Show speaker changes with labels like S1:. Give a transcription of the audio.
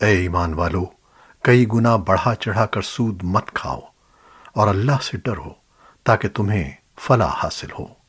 S1: اے ایمان والو، کئی گنا بڑھا چڑھا کر سود مت کھاؤ اور اللہ سے ڈرو تاکہ تمہیں فلاح حاصل ہو۔